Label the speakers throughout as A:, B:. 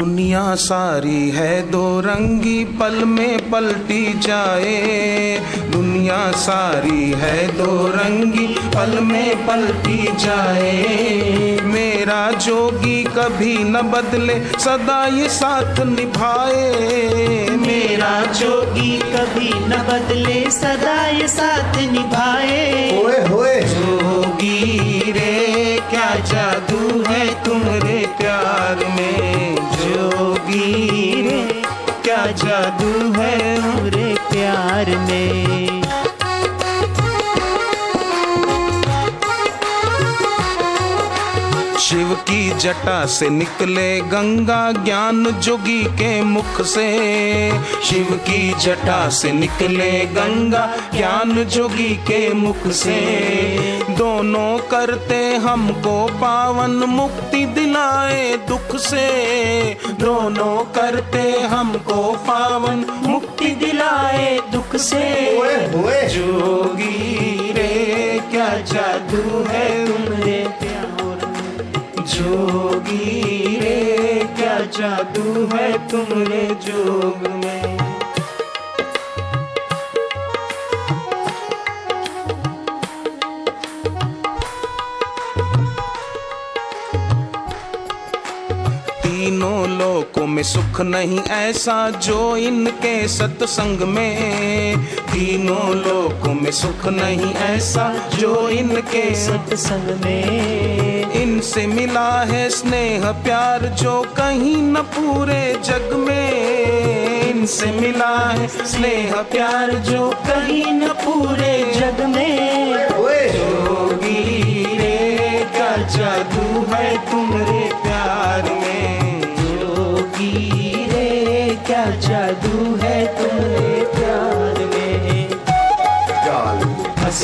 A: दुनिया सारी है दो रंगी पल में पलटी जाए। दुनिया सारी है दो रंगी पल में पलटी जाए। मेरा जोगी कभी न बदले सदा ये साथ निभाए।
B: मेरा जोगी कभी न बदले सदा ये साथ निभाए।
C: ओए होए।
A: जोगी रे क्या जादू है तुम्हारे प्यार जादू है
B: हमरे प्यार में।
A: शिव की जटा से निकले गंगा ज्ञान जोगी के मुख से। शिव की जटा से निकले गंगा ज्ञान जोगी के मुख से। दोनों करते हमको पावन मुक्ति दिलाए दुख से। दोनों करते हमको पावन मुक्ति दिलाए दुख से। जोगी रे क्या जादू है तुमरे
B: प्यार
A: जोगी रे क्या जादू है तुमरे जोग में? लोकों में सुख नहीं ऐसा जो इनके सत्संग में। तीनों लोकों में सुख नहीं ऐसा जो इनके
B: सत्संग में।
A: इनसे मिला है स्नेह प्यार जो कहीं न पूरे जग में। इनसे मिला है स्नेह प्यार जो कहीं न पूरे जग में। जोगी रे क्या जादू है तुम्हारे प्यार।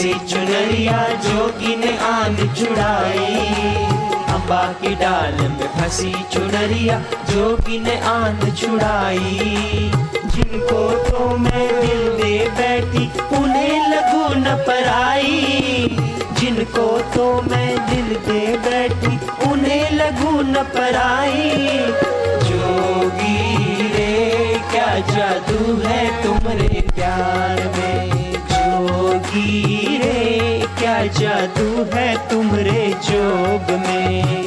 B: हँसी चुनरिया जोगी ने आन चुड़ाई। अम्बा की डाल में फंसी चुनरिया जोगी ने आन छुड़ाई जिनको तो मैं दिल दे बैठी, उन्हें लगू न पराई। जिनको तो मैं दिल दे बैठी, उन्हें लगू न पराई। जोगी रे, क्या जादू है तुम्हारे प्यार में? जोगी जादू है तुम्हारे जोग में?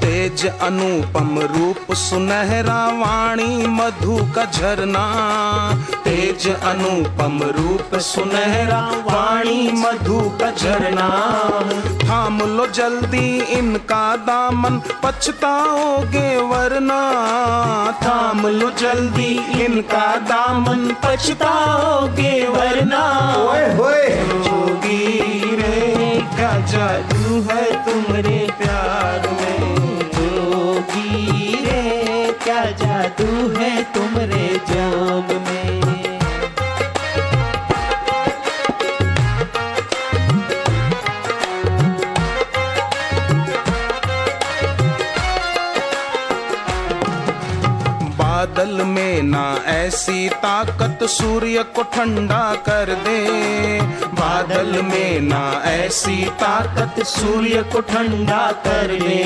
A: तेज अनुपम रूप सुनहरा वाणी मधु का झरना। तेज अनुपम रूप सुनहरा वाणी मधु का झरना। थाम लो जल्दी इनका दामन पछताओगे वरना। थाम लो जल्दी इनका दामन पछताओगे वरना।
C: ओए होए।
A: जोगी रे क्या जादू है तुम्हारे प्यार बादल में ना ऐसी ताकत सूर्य को ठंडा कर दे। बादल में ना ऐसी ताकत सूर्य को ठंडा कर दे।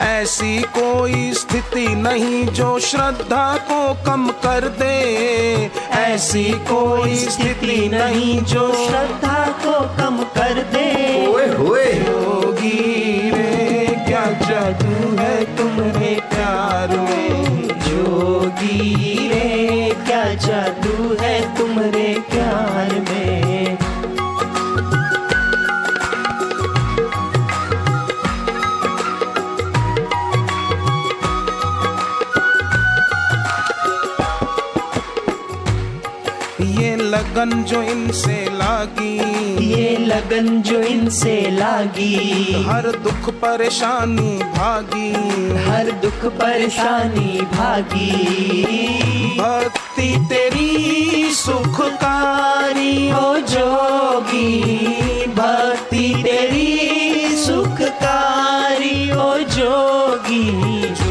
A: ऐसी कोई स्थिति नहीं जो श्रद्धा को कम कर दे। ऐसी कोई स्थिति नहीं जो
B: श्रद्धा को कम कर दे।
C: ओए होए।
A: योगी रे क्या जादू है तुम्हारे लगन जो इनसे लागी।
B: ये लगन जो इनसे लागी।
A: हर दुख परेशानी भागी।
B: हर दुख परेशानी भागी।
A: भक्ति तेरी
B: सुखकारी हो जोगी। भक्ति तेरी सुखकारी हो जोगी।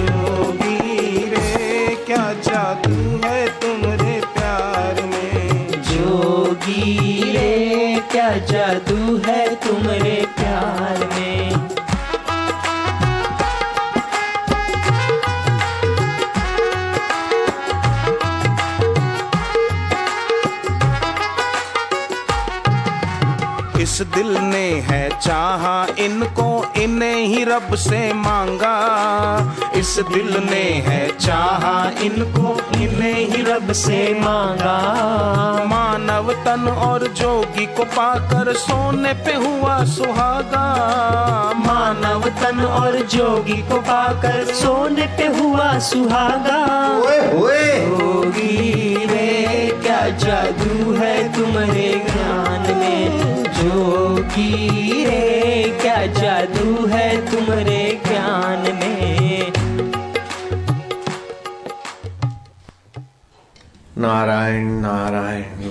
A: इस दिल ने है चाहा इनको इन्हें ही रब से मांगा। इस दिल ने है चाहा इनको इन्हें ही रब से
B: मांगा।
A: मानव तन और जोगी को पाकर सोने पे हुआ सुहागा।
B: मानव तन और जोगी को पाकर सोने पे हुआ सुहागा।
C: ओए होए
B: जोगी रे क्या जादू है तुम्हारे जोगी रे क्या जादू है तुम्हारे ज्ञान में?
C: नारायण नारायण।